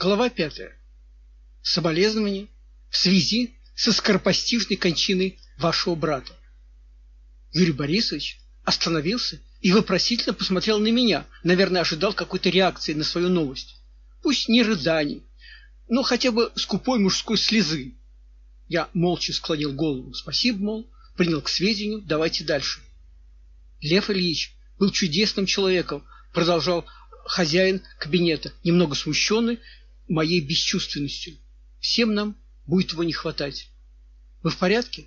Глава пятая. Соболезнования в связи со скоропостижной кончиной вашего брата. Юрий Борисович остановился и вопросительно посмотрел на меня, наверное, ожидал какой-то реакции на свою новость. Пусть не рыданий, но хотя бы скупой мужской слезы. Я молча склонил голову. Спасибо, мол, принял к сведению, давайте дальше. Лев Ильич был чудесным человеком, продолжал хозяин кабинета, немного смущенный моей бесчувственностью. Всем нам будет его не хватать. Вы в порядке?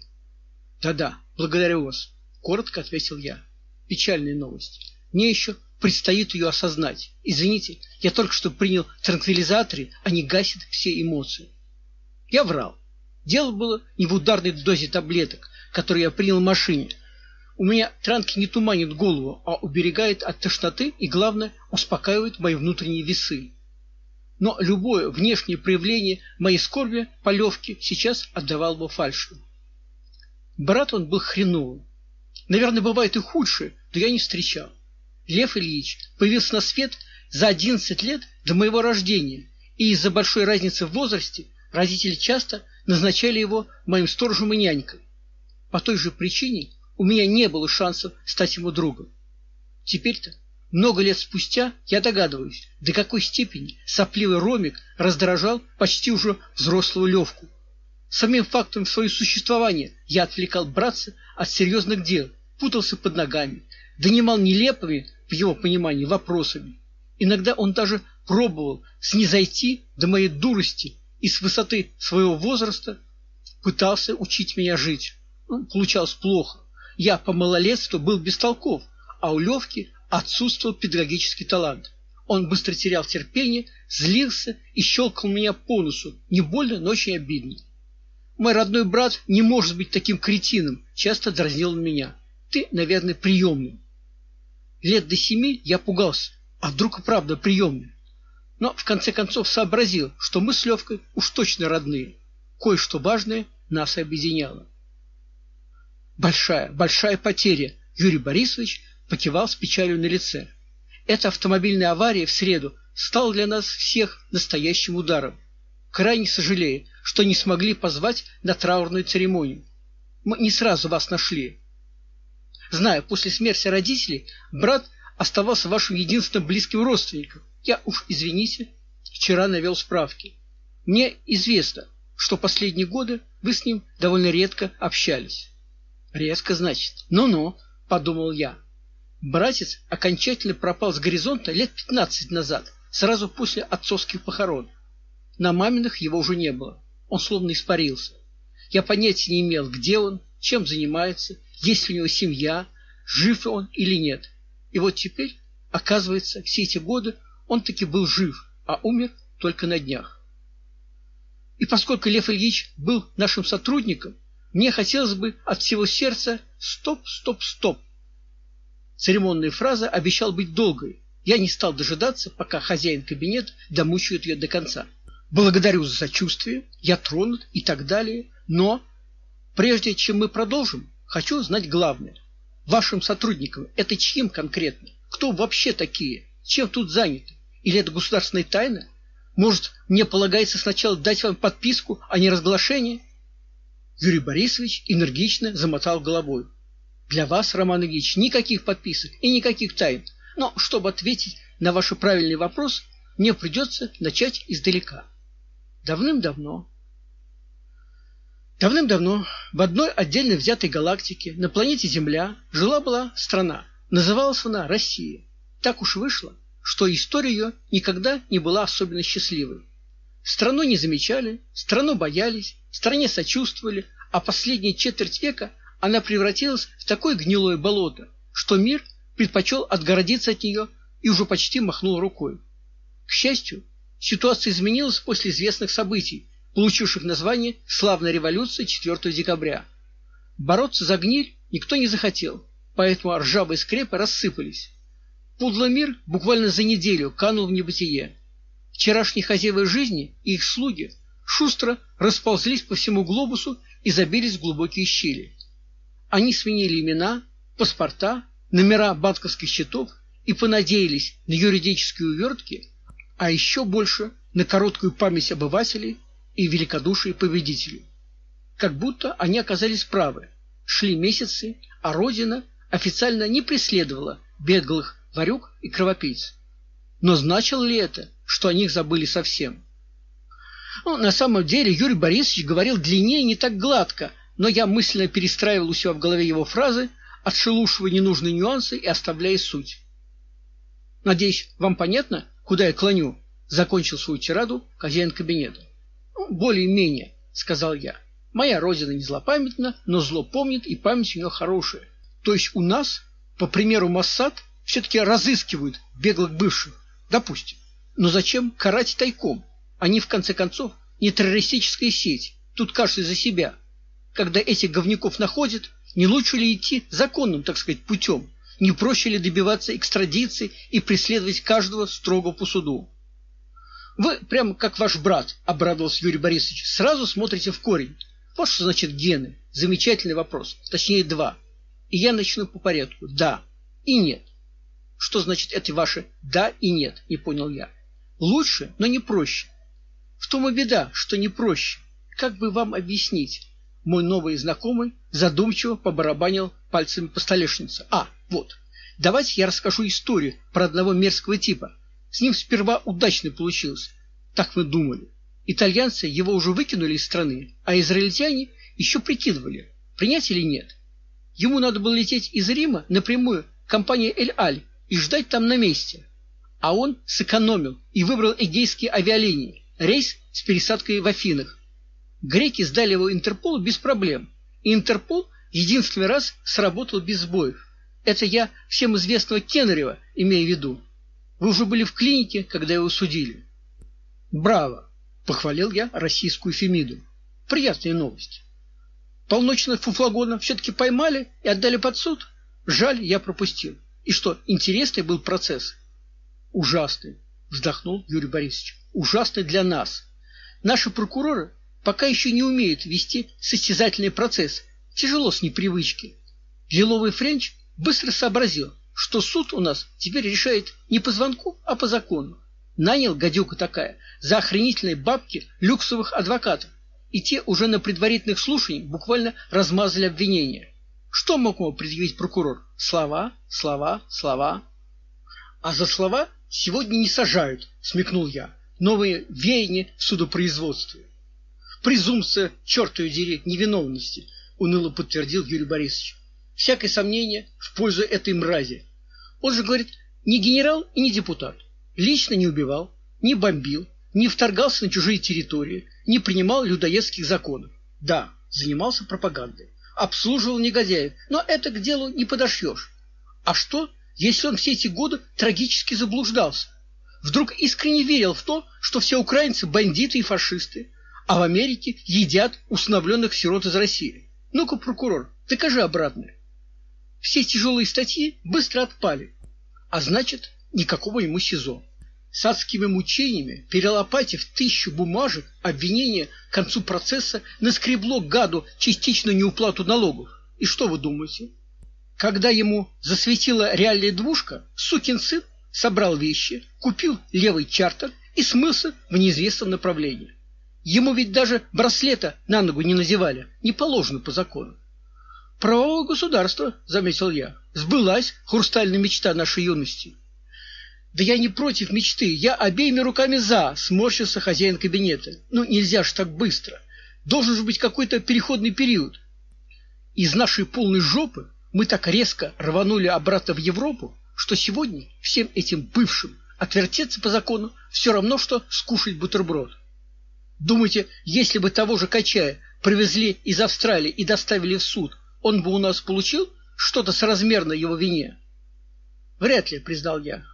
Да-да, благодарю вас, коротко ответил я. Печальная новость. Мне еще предстоит ее осознать. Извините, я только что принял транквилизаторы, они гасят все эмоции. Я врал. Дело было не в ударной дозе таблеток, которые я принял в машине. У меня транки не туманит голову, а уберегает от тошноты и, главное, успокаивает мои внутренние весы но любое внешнее проявление моей скорби по Левке сейчас отдавал бы фальшью. Брат он был хреновым. Наверное, бывает и худшее, но я не встречал. Лев Ильич появился на свет за 11 лет до моего рождения, и из-за большой разницы в возрасте родители часто назначали его моим сторожем и нянькой. По той же причине у меня не было шансов стать ему другом. Теперь-то много лет спустя я догадываюсь, до какой степени сопливый Ромик раздражал почти уже взрослую Левку. Самим фактом своего существования я отвлекал братца от серьезных дел, путался под ногами, донимал нелепыми, в его понимании, вопросами. Иногда он даже пробовал снизойти до моей дурости и с высоты своего возраста пытался учить меня жить. Ну, получалось плохо. Я по малолетству был бестолков, а у Левки отсутствовал педагогический талант. Он быстро терял терпение, злился и щелкал меня по носу, не больно, но очень обидно. Мой родной брат не может быть таким кретином, часто дразнил он меня. Ты, наверное, приемный. Лет до семи я пугался, а вдруг и правда приемный. Но в конце концов сообразил, что мы с Левкой уж точно родные. Кое-что важное нас объединяло. Большая, большая потеря. Юрий Борисович покивал с печалью на лице. Эта автомобильная авария в среду стала для нас всех настоящим ударом. Крайне сожалею, что не смогли позвать на траурную церемонию. Мы не сразу вас нашли. Знаю, после смерти родителей брат оставался вашим единственным близким родственником. Я уж извините, вчера навел справки. Мне известно, что последние годы вы с ним довольно редко общались. Резко, значит. Ну-ну, подумал я. Братец окончательно пропал с горизонта лет пятнадцать назад, сразу после отцовских похорон. На маминых его уже не было. Он словно испарился. Я понятия не имел, где он, чем занимается, есть ли у него семья, жив он или нет. И вот теперь, оказывается, все эти годы он таки был жив, а умер только на днях. И поскольку Лев Ильич был нашим сотрудником, мне хотелось бы от всего сердца стоп, стоп, стоп Церемонная фраза обещал быть долгой. Я не стал дожидаться, пока хозяин кабинета домучает ее до конца. Благодарю за сочувствие, я тронут и так далее, но прежде чем мы продолжим, хочу знать главное. Вашим сотрудникам это чьим конкретно? Кто вообще такие? Чем тут заняты? Или это государственная тайна? Может, мне полагается сначала дать вам подписку, а не разглашение? Юрий Борисович энергично замотал головой. Для вас, Роман Ильич, никаких подписок и никаких тайн. Но чтобы ответить на ваш правильный вопрос, мне придется начать издалека. Давным-давно Давным-давно в одной отдельно взятой галактике на планете Земля жила-была страна. Называлась она Россия. Так уж вышло, что история ее никогда не была особенно счастливой. Страну не замечали, страну боялись, стране сочувствовали, а последние четверть века она превратилась в такое гнилое болото, что мир предпочел отгородиться от нее и уже почти махнул рукой. К счастью, ситуация изменилась после известных событий, получивших название Славная революция 4 декабря. Бороться за гниль никто не захотел, поэтому ржавые скрепы рассыпались. Подлый мир буквально за неделю канул в небытие. Вчерашние хозяева жизни и их слуги шустро расползлись по всему глобусу и забились в глубокие щели. Они сменили имена, паспорта, номера банковских счетов и понадеялись на юридические увертки, а еще больше на короткую память обывателей и великодушие победителей. Как будто они оказались правы. Шли месяцы, а родина официально не преследовала беглых ворюк и кровопийц. Но значило ли это, что о них забыли совсем? Ну, на самом деле Юрий Борисович говорил длиннее не так гладко, но я мысленно перестраивал у себя в голове его фразы, отшелушивая ненужные нюансы и оставляя суть. Надеюсь, вам понятно, куда я клоню? Закончил свою тираду хозяин кабинета. Ну, более-менее, сказал я. Моя родина не злопамятна, но зло помнит, и память у нее хорошая. То есть у нас, по примеру Моссад, все таки разыскивают беглых бывших, допустим. Но зачем карать тайком? Они в конце концов не террористическая сеть. Тут каждый за себя. Когда этих говнюков находят, не лучше ли идти законным, так сказать, путем? Не проще ли добиваться экстрадиции и преследовать каждого строго по суду? Вы прямо как ваш брат, обрадовался Юрий Борисович. Сразу смотрите в корень. Вот что значит гены. Замечательный вопрос. Точнее, два. И я начну по порядку. Да и нет. Что значит эти ваши да и нет? Не понял я. Лучше, но не проще. В том и беда, что не проще. Как бы вам объяснить? Мой новый знакомый задумчиво побарабанил пальцами по столешнице. А, вот. Давайте я расскажу историю про одного мерзкого типа. С ним сперва удачно получилось. Так мы думали. Итальянцы его уже выкинули из страны, а израильтяне еще прикидывали, принять или нет. Ему надо было лететь из Рима напрямую к компании Эль-Аль и ждать там на месте. А он сэкономил и выбрал эгейские авиалинии, рейс с пересадкой в Афинах. Греки сдали его Интерполу без проблем. Интерпол единственный раз сработал без сбоев. Это я всем известного Кеннерева имею в виду. Вы уже были в клинике, когда его судили. Браво, похвалил я российскую Фемиду. Приятная новость. Полночных фуфлагонов все таки поймали и отдали под суд. Жаль, я пропустил. И что, интересный был процесс? Ужасный, вздохнул Юрий Борисович. Ужасный для нас. Наши прокуроры пока еще не умеют вести состязательный процесс. Тяжело с непривычки. Лиловый Френч быстро сообразил, что суд у нас теперь решает не по звонку, а по закону. Нанял гадюка такая за охренительные бабки люксовых адвокатов, и те уже на предварительных слушаниях буквально размазали обвинения. Что мог ему предъявить прокурор? Слова, слова, слова. А за слова сегодня не сажают, смекнул я. Новые веяния в судопроизводстве. Презумпция, черт ее дери, невиновности, уныло подтвердил Юрий Борисович. Всякое сомнение в пользу этой мрази. Он же говорит, не генерал и не депутат. Лично не убивал, не бомбил, не вторгался на чужие территории, не принимал людоедских законов. Да, занимался пропагандой, обслуживал негодяев, но это к делу не подошьешь. А что, если он все эти годы трагически заблуждался? Вдруг искренне верил в то, что все украинцы бандиты и фашисты, а в Америке едят усыновленных сирот из России. Ну-ка, прокурор, докажи обратное. Все тяжелые статьи быстро отпали, а значит, никакого ему СИЗО. С адскими мучениями, перелопатив тысячу бумажек, обвинение к концу процесса наскребло гаду частично неуплату налогов. И что вы думаете? Когда ему засветила реальная двушка, сукин сын собрал вещи, купил левый чартер и смылся в неизвестном направлении. Ему ведь даже браслета на ногу не надевали, не положено по закону. Правовое государство, заметил я. Сбылась хрустальная мечта нашей юности. Да я не против мечты, я обеими руками за, сморщился хозяин кабинета. Ну нельзя ж так быстро. Должен же быть какой-то переходный период. Из нашей полной жопы мы так резко рванули обратно в Европу, что сегодня всем этим бывшим отвертеться по закону все равно что скушать бутерброд. Думаете, если бы того же Качая привезли из Австралии и доставили в суд, он бы у нас получил что-то соразмерно его вине? Вряд ли, признал я.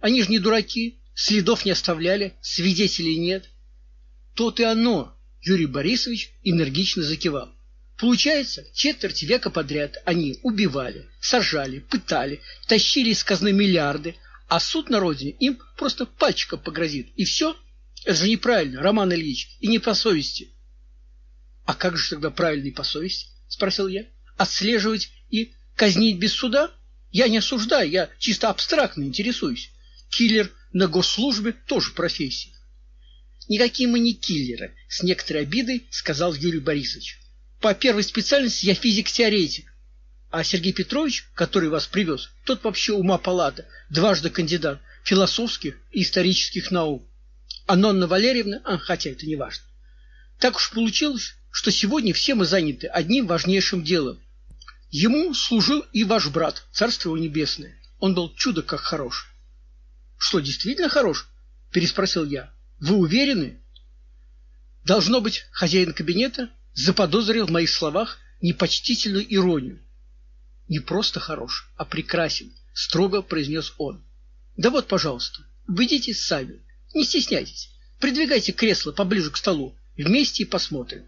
Они же не дураки, следов не оставляли, свидетелей нет. То-то и оно, Юрий Борисович энергично закивал. Получается, четверть века подряд они убивали, сажали, пытали, тащили из казны миллиарды, а суд на родине им просто пальчиком погрозит, и все это же неправильно, Роман Ильич, и не по совести. А как же тогда правильно и по совести? спросил я. Отслеживать и казнить без суда? Я не осуждаю, я чисто абстрактно интересуюсь. Киллер на госслужбе тоже профессия. Никакие мы не киллеры, с некоторой обидой сказал Юрий Борисович. По первой специальности я физик-теоретик. А Сергей Петрович, который вас привез, тот вообще ума палата, дважды кандидат философских и исторических наук. А Нонна Валерьевна, а, хотя это не важно. Так уж получилось, что сегодня все мы заняты одним важнейшим делом. Ему служил и ваш брат, царство его небесное. Он был чудо как хорош. Что, действительно хорош? переспросил я. Вы уверены? Должно быть, хозяин кабинета заподозрил в моих словах непочтительную иронию. Не просто хорош, а прекрасен, строго произнес он. Да вот, пожалуйста, выйдите сами. Не стесняйтесь. Придвигайте кресло поближе к столу. Вместе и посмотрим.